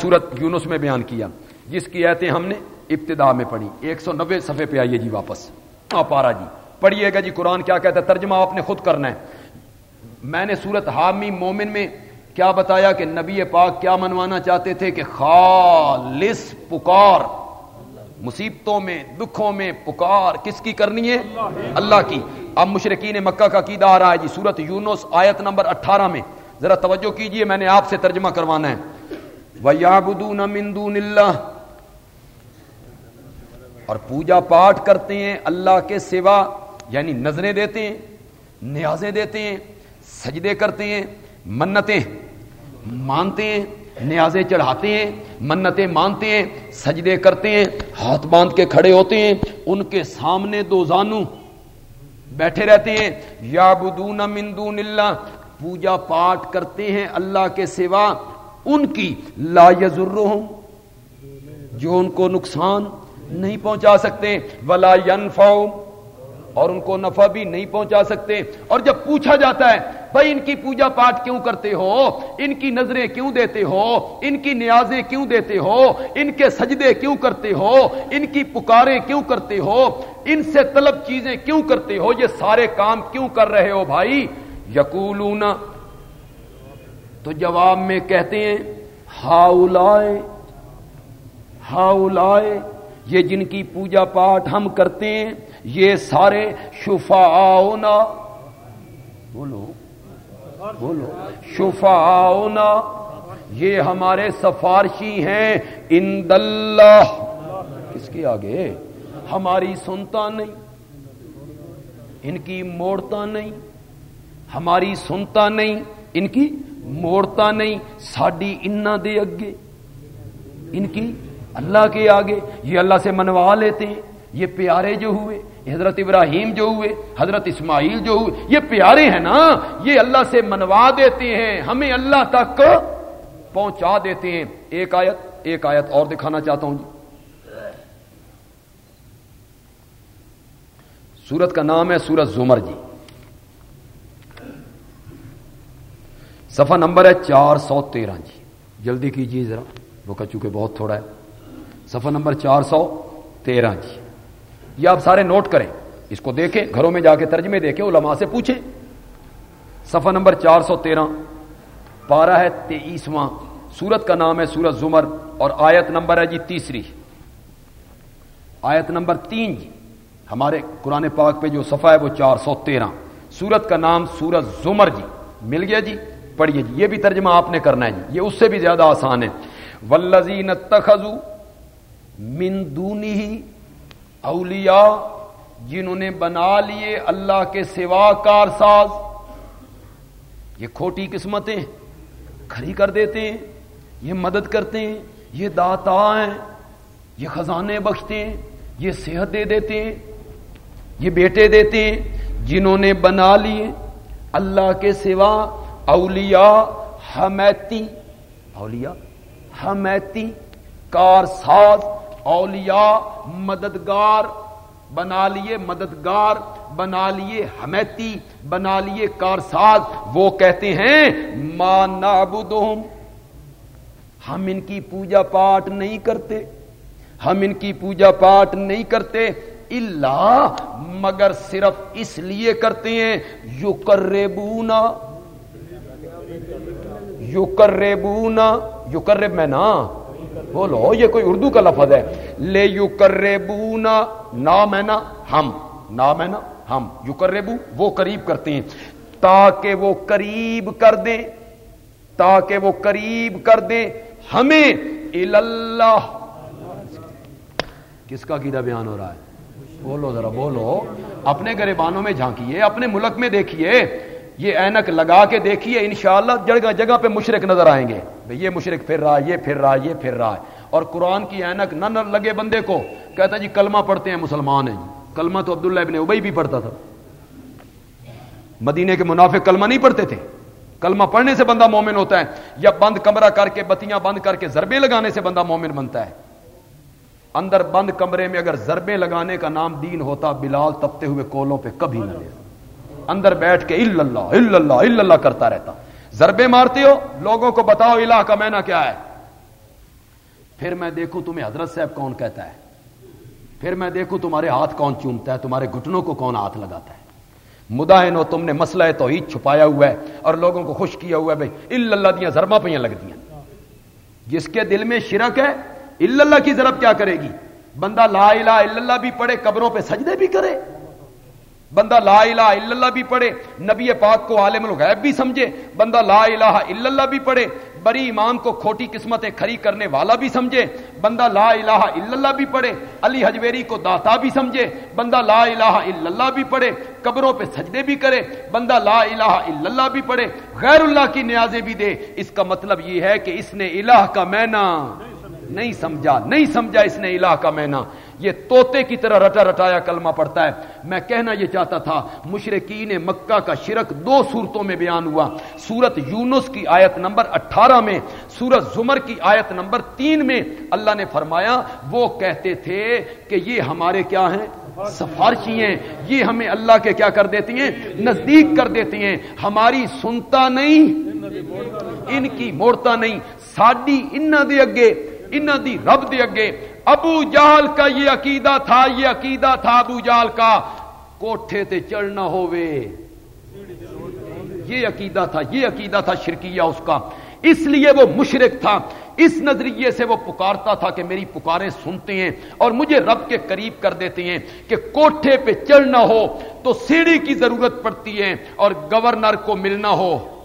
صورت یونس میں بیان کیا، جس کی ایتیں ہم نے ابتدا میں پڑھی۔ ایک سو نبے صفحے پہ آئیے جی واپس۔ پارا جی پڑھیے گا جی قرآن کیا کہتا ہے؟ ترجمہ آپ نے خود کرنا ہے۔ میں نے صورت حامی مومن میں کیا بتایا کہ نبی پاک کیا منوانا چاہتے تھے؟ کہ خالص پکار۔ مصیبتوں میں، دکھوں میں پکار۔ کس کی کرنی ہے؟ اللہ کی۔ اب مشرقین مکہ کا قیدہ آ رہا ہے جی سورت یونس آیت نمبر اٹھارہ میں۔ ذرا توجہ کیجیے، میں نے آپ سے ترجمہ کروانا ہے۔ وَيَعْبُدُونَ مِن دُونِ اللَّهِ۔ اور پوجا پاٹ کرتے ہیں اللہ کے سوا یعنی نظریں دیتے ہیں، نیازیں دیتے ہیں، سجدے کرتے ہیں، منتیں مانتے ہیں، نیازیں چڑھاتے ہیں، منتیں مانتے ہیں، سجدے کرتے ہیں، ہاتھ باندھ کے کھڑے ہوتے ہیں، ان کے سامنے دو زانو بیٹھے رہتے ہیں۔ یا بدون مندون اللہ۔ پوجا پاٹ کرتے ہیں اللہ کے سوا ان کی لا یزرہم جو ان کو نقصان نہیں پہنچا سکتے، ولا ینفعو اور ان کو نفع بھی نہیں پہنچا سکتے۔ اور جب پوچھا جاتا ہے، بھائی ان کی پوجا پاٹ کیوں کرتے ہو؟ ان کی نظریں کیوں دیتے ہو؟ ان کی نیازیں کیوں دیتے ہو؟ ان کے سجدے کیوں کرتے ہو؟ ان کی پکارے کیوں کرتے ہو؟ ان سے طلب چیزیں کیوں کرتے ہو؟ یہ سارے کام کیوں کر رہے ہو بھائی؟ یقولون تو جواب میں کہتے ہیں ہاؤ لائے ہاؤ لائے یہ جن کی پوجا پاٹ ہم کرتے ہیں، یہ سارے شفا بولو بولو شفا یہ ہمارے سفارشی ہیں ان اللہ کس کے آگے؟ ہماری سنتا نہیں، ان کی موڑتا نہیں، ہماری سنتا نہیں، ان کی موڑتا نہیں ساڈی انا دے اگے ان کی اللہ کے آگے یہ اللہ سے منوا لیتے ہیں یہ پیارے جو ہوئے حضرت ابراہیم جو ہوئے حضرت اسماعیل جو ہوئے یہ پیارے ہیں نا یہ اللہ سے منوا دیتے ہیں। ہمیں اللہ تک پہنچا دیتے ہیں۔ ایک آیت ایک آیت اور دکھانا چاہتا ہوں جی۔ سورت کا نام ہے سورت زمر جی۔ صفحہ نمبر ہے چار سو تیرہ جی۔ جلدی کیجیے ذرا وہ چونکہ بہت تھوڑا ہے۔ صفحہ نمبر چار سو تیرہ جی۔ یہ آپ سارے نوٹ کریں۔ اس کو دیکھیں، گھروں میں جا کے ترجمے دیکھیں، علماء سے پوچھیں۔ صفحہ نمبر چار سو تیرہ، پارہ ہے تیئیسواں۔ سورت کا نام ہے سورت زمر اور آیت نمبر ہے جی تیسری۔ آیت نمبر تین جی۔ ہمارے قرآن پاک پہ جو صفحہ ہے وہ چار سو تیرہ۔ سورت کا نام سورت زمر جی۔ مل گیا جی؟ پڑھیے جی یہ بھی ترجمہ آپ نے کرنا ہے جی یہ اس سے بھی زیادہ آسان ہے۔ ولزین تخذو من دونی ہی اولیاء، جنہوں نے بنا لیے اللہ کے سوا کار ساز یہ کھوٹی قسمتیں کھڑی کر دیتے ہیں، یہ مدد کرتے ہیں، یہ داتا ہیں، یہ خزانے بخشتے ہیں، یہ صحت دے دیتے ہیں، یہ بیٹے دیتے ہیں، جنہوں نے بنا لیے اللہ کے سوا اولیاء حمیتی اولیاء حمیتی کار ساز اولیاء مددگار، بنا لیے مددگار، بنا لیے حمیتی، بنا لیے کارساز، وہ کہتے ہیں ماں نابودہم ہم ان کی پوجا پاٹ نہیں کرتے، ہم ان کی پوجا پاٹ نہیں کرتے اللہ مگر صرف اس لیے کرتے ہیں یو کر ریبونا میں نا؟ بولو، یہ کوئی اردو کا لفظ ہے۔ لے یو کربو نام ہے نا ہم نام ہے نا ہم۔ یو وہ قریب کرتے ہیں۔ تاکہ وہ قریب کر دیں، تاکہ وہ قریب کر دیں۔ ہمیں اللہ کس کا گیدہ بیان ہو رہا ہے؟ بولو ذرا، بولو۔ اپنے گریبانوں میں جھانکیے، اپنے ملک میں دیکھیے۔ یہ اینک لگا کے دیکھیے، انشاءاللہ جگہ جگہ پہ مشرق نظر آئیں گے۔ یہ مشرق پھر رہا یہ پھر رہا یہ پھر رہا ہے۔ اور قرآن کی اینک نہ لگے بندے کو، کہتا جی کلمہ پڑھتے ہیں مسلمان ہیں۔ جی کلمہ تو عبداللہ ابن ابئی بھی پڑھتا تھا۔ مدینے کے منافق کلمہ نہیں پڑھتے تھے۔ کلمہ پڑھنے سے بندہ مومن ہوتا ہے، یا بند کمرہ کر کے بتیاں بند کر کے ضربے لگانے سے بندہ مومن بنتا ہے۔ اندر بند کمرے میں اگر ضربے لگانے کا نام دین ہوتا، بلال تپتے ہوئے کولوں پہ کبھی نہ اندر بیٹھ کے اللہ اللہ اللہ کرتا رہتا۔ ضربے مارتے ہو، لوگوں کو بتاؤ الہ کا مینا کیا ہے۔ پھر میں دیکھوں تمہیں حضرت صاحب کون کہتا ہے۔ پھر میں دیکھوں تمہارے ہاتھ کون چومتا ہے، تمہارے گھٹنوں کو کون ہاتھ لگاتا ہے۔ مداحن ہو، تم نے مسئلہ ہے تو چھپایا ہوا ہے اور لوگوں کو خوش کیا ہوا ہے، بھائی، اللہ دیا زرما پہ لگتی ہیں جس کے دل میں شرک ہے، اللہ کی ضرب کیا کرے گی؟ بندہ لا الہ الا اللہ بھی پڑھے، قبروں پہ سجدے بھی کرے۔ بندہ لا الہ الا اللہ بھی پڑھے، نبی پاک کو عالم الغیب بھی سمجھے، بندہ لا الہ الا اللہ بھی پڑھے، بری امام کو کھوٹی قسمتیں کھری کرنے والا بھی سمجھے، بندہ لا الہ الا اللہ بھی پڑھے، علی حجویری کو داتا بھی سمجھے، بندہ لا الہ الا اللہ بھی پڑھے، قبروں پہ سجدے بھی کرے، بندہ لا الہ الا اللہ بھی پڑھے، غیر اللہ کی نیازیں بھی دے۔ اس کا مطلب یہ ہے کہ اس نے الہ کا مینا نہیں سمجھا نہیں سمجھا اس نے الہ کا مینا۔ یہ توتے کی طرح رٹا رٹایا کلمہ پڑتا ہے۔ میں کہنا یہ چاہتا تھا مشرقین مکہ کا شرک دو صورتوں میں بیان ہوا۔ سورت یونس کی آیت نمبر اٹھارہ میں، سورت زمر کی آیت نمبر تین میں اللہ نے فرمایا، وہ کہتے تھے کہ یہ ہمارے کیا ہیں؟ سفارشی ہیں۔ یہ ہمیں اللہ کے کیا کر دیتی ہیں؟ نزدیک کر دیتی ہیں۔ ہماری سنتا نہیں، ان کی موڑتا نہیں۔ ساڈی ان دے اگے ان دی رب دے اگے ابو جال کا یہ عقیدہ تھا، یہ عقیدہ تھا ابو جال کا، کوٹھے تے چڑھنا ہووے۔ یہ عقیدہ تھا، یہ عقیدہ تھا شرکیہ اس کا۔ اس لیے وہ مشرق تھا۔ اس نظریے سے وہ پکارتا تھا کہ میری پکاریں سنتے ہیں اور مجھے رب کے قریب کر دیتے ہیں کہ کوٹھے پہ چڑھنا ہو تو سیڑھی کی ضرورت پڑتی ہے اور گورنر کو ملنا ہو۔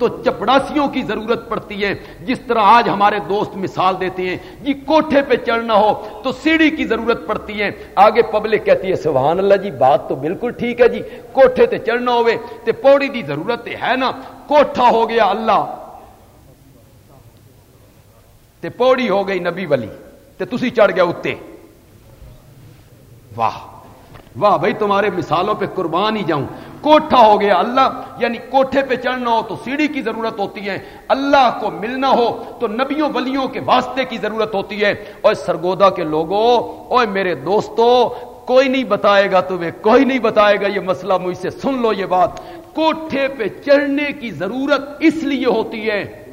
تو چپڑاسیوں کی ضرورت پڑتی ہے۔ جس طرح آج ہمارے دوست مثال دیتے ہیں جی کوٹھے پہ چڑھنا ہو تو سیڑھی کی ضرورت پڑتی ہے۔ آگے پبلک کہتی ہے، سبحان اللہ جی بات تو بالکل ٹھیک ہے جی۔ کوٹھے تے چڑھنا ہوئے تے پوڑی دی ضرورت ہے نا۔ کوٹھا ہو گیا اللہ۔ تے پوڑی ہو گئی نبی ولی۔ تے تسی چڑھ گیا اتنے واہ۔ واہ، بھائی، تمہارے مثالوں پہ قربان ہی جاؤں۔ کوٹھا ہو گیا۔ اللہ یعنی کوٹھے پہ چڑھنا ہو تو سیڑھی کی ضرورت ہوتی ہے۔ اللہ کو ملنا ہو تو نبیوں ولیوں کے واسطے کی ضرورت ہوتی ہے۔ اور سرگودا کے لوگوں اور میرے دوستوں کوئی نہیں بتائے گا تمہیں، کوئی نہیں بتائے گا یہ مسئلہ مجھ سے سن لو یہ بات۔ کوٹھے پہ چڑھنے کی ضرورت اس لیے ہوتی ہے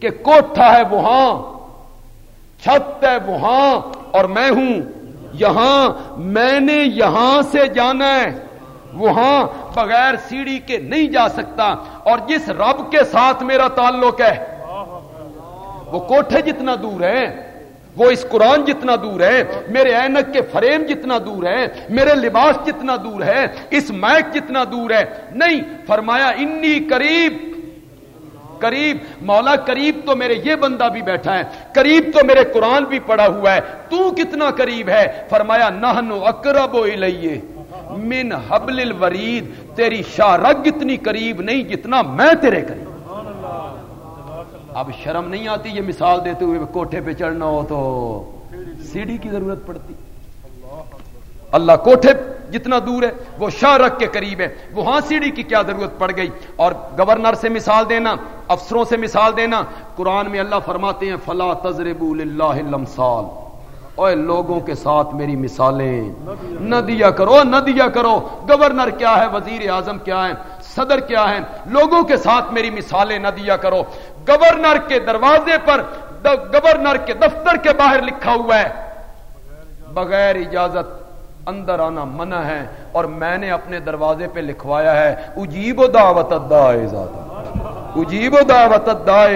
کہ کوٹھا ہے وہاں، چھت ہے وہاں اور میں ہوں۔ یہاں، میں نے یہاں سے جانا ہے۔ وہاں بغیر سیڑھی کے نہیں جا سکتا اور جس رب کے ساتھ میرا تعلق ہے، وہ کوٹھے جتنا دور ہے وہ اس قرآن جتنا دور ہے میرے اینک کے فریم جتنا دور ہے میرے لباس جتنا دور ہے اس میک جتنا دور ہے نہیں، فرمایا، انی قریب قریب، مولا قریب تو میرے یہ بندہ بھی بیٹھا ہے، قریب تو میرے قرآن بھی پڑا ہوا ہے، تو کتنا قریب ہے؟ فرمایا نہ اکرب و من حبل الورید، تیری شارگ اتنی قریب نہیں جتنا میں تیرے قریب۔ اب شرم نہیں آتی یہ مثال دیتے ہوئے کوٹھے پہ چڑھنا ہو تو سیڑھی کی ضرورت پڑتی۔ اللہ کوٹھے جتنا دور ہے، وہ شاہ رکھ کے قریب ہے۔ وہاں سیڑھی کی کیا ضرورت پڑ گئی۔ اور گورنر سے مثال دینا، افسروں سے مثال دینا، قرآن میں اللہ فرماتے ہیں، فلا تجرب اللہ اور لوگوں کے ساتھ میری مثالیں۔ نہ دیا کرو، نہ دیا کرو۔ گورنر کیا ہے، وزیر اعظم کیا ہے صدر کیا ہے لوگوں کے ساتھ میری مثالیں نہ دیا کرو۔ گورنر کے دروازے پر گورنر کے دفتر کے باہر لکھا ہوا ہے۔ بغیر اجازت اندر آنا منع ہے اور میں نے اپنے دروازے پہ لکھوایا ہے، اجیب و دعوت اجیب و دعوت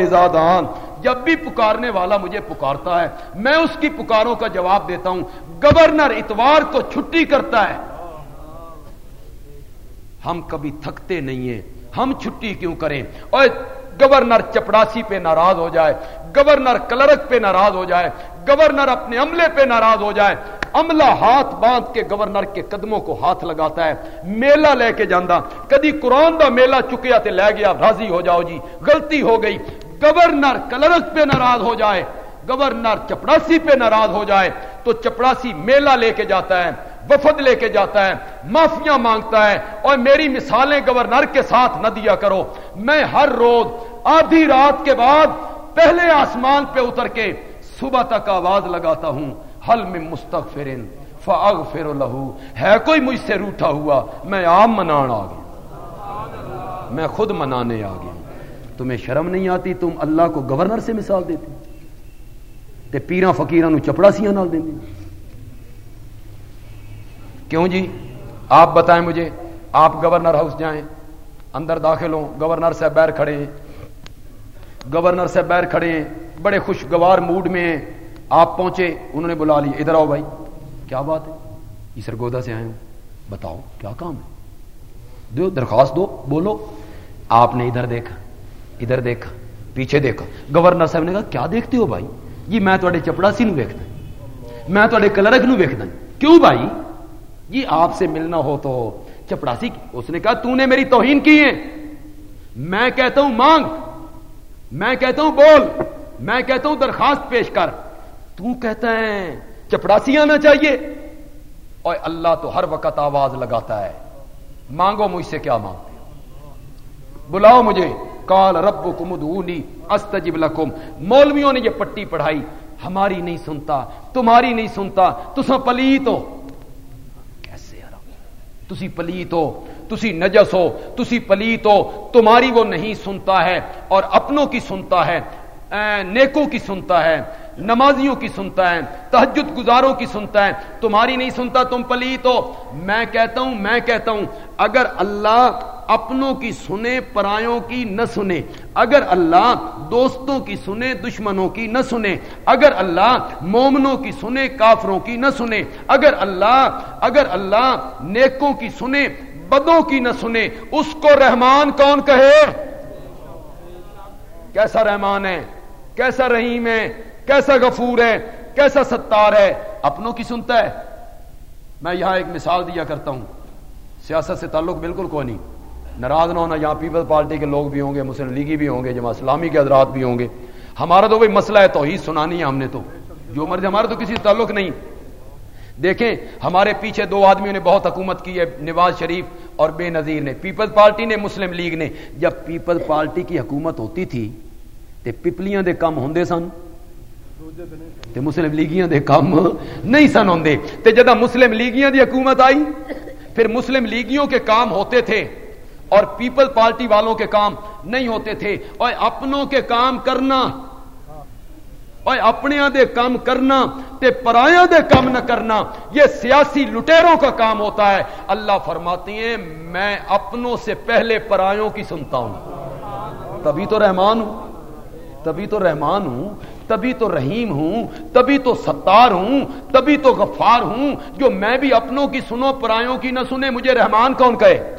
زادان۔ جب بھی پکارنے والا مجھے پکارتا ہے، میں اس کی پکاروں کا جواب دیتا ہوں۔ گورنر اتوار کو چھٹی کرتا ہے۔ ہم کبھی تھکتے نہیں ہیں۔ ہم چھٹی کیوں کریں؟ اور گورنر چپڑاسی پہ ناراض ہو جائے۔ گورنر کلرک پہ ناراض ہو جائے۔ گورنر اپنے عملے پہ ناراض ہو جائے۔ عملہ ہاتھ باندھ کے گورنر کے قدموں کو ہاتھ لگاتا ہے۔ میلہ لے کے جانا کدی قرآن دا میلہ چکیا تے لے گیا، راضی ہو جاؤ جی۔ غلطی ہو گئی۔ گورنر کلرک پہ ناراض ہو جائے، گورنر چپڑاسی پہ ناراض ہو جائے، تو چپڑاسی میلہ لے کے جاتا ہے، وفد لے کے جاتا ہے، معافیاں مانگتا ہے، اور میری مثالیں گورنر کے ساتھ نہ دیا کرو۔ میں ہر روز آدھی رات کے بعد پہلے آسمان پہ اتر کے صبح تک آواز لگاتا ہوں، حل میں مستقفرن فاغفر لہو۔ ہے کوئی مجھ سے روٹا ہوا؟ میں عام منان آ گیا میں خود منانے آ گیا تمہیں شرم نہیں آتی، تم اللہ کو گورنر سے مثال دیتی تے پیرا فکیران چپڑا سیا نال دیں کیوں جی؟ آپ بتائیں مجھے، آپ گورنر ہاؤس جائیں، اندر داخل ہوں گورنر صاحب بیر کھڑے ہیں۔ گورنر صاحب بیر کھڑے ہیں، بڑے خوشگوار موڈ میں ہیں۔ آپ پہنچے، انہوں نے بلا لی ادھر آؤ بھائی۔ کیا بات ہے؟ یہ سرگودا سے آئے ہوں۔ بتاؤ، کیا کام ہے؟ دو، درخواست دو، بولو۔ آپ نے ادھر دیکھا۔ ادھر دیکھا پیچھے دیکھا گورنر صاحب نے کہا، کیا دیکھتے ہو بھائی؟ جی میں تے چپڑاسی نو ویکتا ہاں۔ میں تے کلرک نو ویکتا ہاں۔ کیوں بھائی؟ جی آپ سے ملنا ہو تو چپڑاسی اس نے کہا، تو نے میری توہین کی ہے۔ میں کہتا ہوں، مانگ۔ میں کہتا ہوں، بول۔ میں کہتا ہوں، درخواست پیش کر۔ تو کہتا ہے چپڑاسی آنا چاہیے۔ اور اللہ تو ہر وقت آواز لگاتا ہے۔ مانگو مجھ سے کیا مانگتے ہو؟ بلاؤ مجھے۔ کال رب کمدونی استجب لکم مولویوں نے یہ پٹی پڑھائی۔ ہماری نہیں سنتا، تمہاری نہیں سنتا۔ تسا پلیت ہو۔ کیسے تسی پلیت ہو، تسی نجس ہو، تسی پلیت ہو۔ تمہاری وہ نہیں سنتا ہے اور اپنوں کی سنتا ہے نیکوں کی سنتا ہے۔ نمازیوں کی سنتا ہے تحجد گزاروں کی سنتا ہے۔ تمہاری نہیں سنتا، تم پلیت ہو۔ میں کہتا ہوں، میں کہتا ہوں، اگر اللہ اپنوں کی سنے، پرایوں کی نہ سنے۔ اگر اللہ دوستوں کی سنے، دشمنوں کی نہ سنے۔ اگر اللہ مومنوں کی سنے، کافروں کی نہ سنے۔ اگر اللہ اگر اللہ نیکوں کی سنے، بدوں کی نہ سنے۔ اس کو رحمان کون کہے؟ کیسا رحمان ہے؟ کیسا رحیم ہے؟ کیسا غفور ہے، کیسا ستار ہے، اپنوں کی سنتا ہے۔ میں یہاں ایک مثال دیا کرتا ہوں۔ سیاست سے تعلق بالکل کوئی نہیں۔ ناراض نہ ہونا، یہاں پیپل پارٹی کے لوگ بھی ہوں گے، مسلم لیگی بھی ہوں گے جمع اسلامی کے حضرات بھی ہوں گے۔ ہمارا تو کوئی مسئلہ ہے تو ہی سنانی ہے ہم نے تو۔ جو مرضی، ہمارا تو کسی تعلق نہیں۔ دیکھیں، ہمارے پیچھے دو آدمیوں نے بہت حکومت کی ہے، نواز شریف اور بے نظیر نے۔ پیپل پارٹی نے، مسلم لیگ نے۔ جب پیپل پارٹی کی حکومت ہوتی تھی تو پپلیاں دے کام ہوں سن تے مسلم لیگیاں دے کام نہیں سن ہوں تے جدہ مسلم لیگیاں دی حکومت آئی، پھر مسلم لیگیوں کے کام ہوتے تھے اور پیپل پارٹی والوں کے کام نہیں ہوتے تھے۔ اور اپنوں کے کام کرنا اور اپنے دے کام کرنا، تے پرایاں دے کام نہ کرنا، یہ سیاسی لٹیروں کا کام ہوتا ہے۔ اللہ فرماتی ہیں، میں اپنوں سے پہلے پرایوں کی سنتا ہوں۔ تبھی تو رحمان ہوں، تبھی تو رحمان ہوں۔ تبھی تو رحیم ہوں، تبھی تو ستار ہوں، تبھی تو غفار ہوں، جو میں بھی اپنوں کی سنو، پرایوں کی نہ سنے، مجھے رحمان کون کہے؟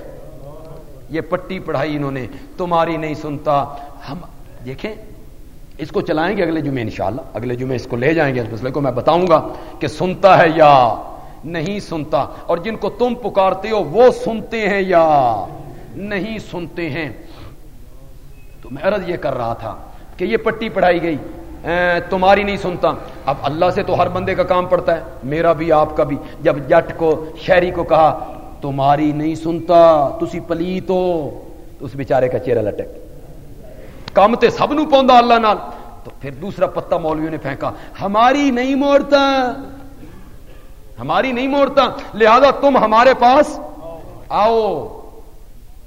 یہ پٹی پڑھائی انہوں نے، تمہاری نہیں سنتا۔ ہم، دیکھیں، اس کو چلائیں گے اگلے جمعے انشاءاللہ۔ اگلے جمعے اس کو لے جائیں گے اس مسئلے کو، میں بتاؤں گا کہ سنتا ہے یا نہیں سنتا۔ اور جن کو تم پکارتے ہو، وہ سنتے ہیں یا نہیں سنتے ہیں۔ تو میں عرض یہ کر رہا تھا کہ یہ پٹی پڑھائی گئی۔ تمہاری نہیں سنتا۔ اب اللہ سے تو ہر بندے کا کام پڑتا ہے، میرا بھی، آپ کا بھی۔ جب جٹ کو، شہری کو کہا، تمہاری نہیں سنتا، تسی پلیت ہو، تو اس بیچارے کا چہرہ لٹک۔ کام تے سب نو پوندا اللہ نال۔ تو پھر دوسرا پتا مولویوں نے پھینکا، ہماری نہیں موڑتا۔ ہماری نہیں موڑتا، لہذا تم ہمارے پاس آؤ۔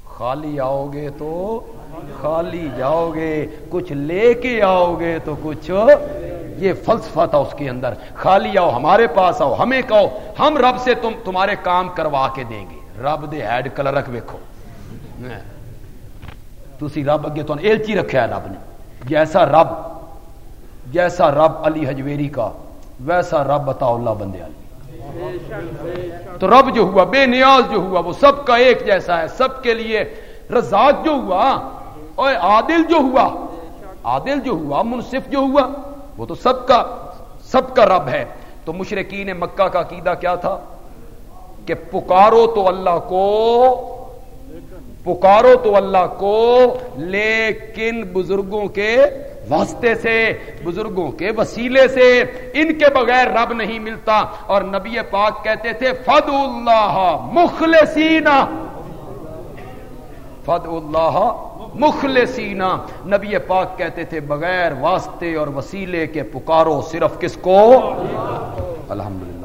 خالی آؤ گے تو خالی جاؤ گے کچھ لے کے آؤ گے تو کچھ یہ فلسفہ تھا اس کے اندر۔ خالی آؤ، ہمارے پاس آؤ، ہمیں کہو، ہم رب سے تم، تمہارے کام کروا کے دیں گے۔ رب دے ہیڈ کلر رکھ ویکو ہاں۔ تھی رب اگے تو ایلچی رکھا ہے رب نے۔ جیسا رب جیسا رب علی حجویری کا، ویسا رب بتاؤ اللہ بندے علی۔ تو رب جو ہوا، بے نیاز جو ہوا، وہ سب کا ایک جیسا ہے۔ سب کے لیے رزاق جو ہوا اور عادل جو ہوا، عادل جو ہوا، منصف جو ہوا، وہ تو سب کا سب کا رب ہے۔ تو مشرقین مکہ کا عقیدہ کیا تھا؟ کہ پکارو تو اللہ کو، پکارو تو اللہ کو، لیکن بزرگوں کے واسطے سے، بزرگوں کے وسیلے سے ان کے بغیر رب نہیں ملتا۔ اور نبی پاک کہتے تھے فد اللہ مخلصین فد اللہ مخلصینا نبی پاک کہتے تھے بغیر واسطے اور وسیلے کے پکارو صرف کس کو؟ الحمدللہ۔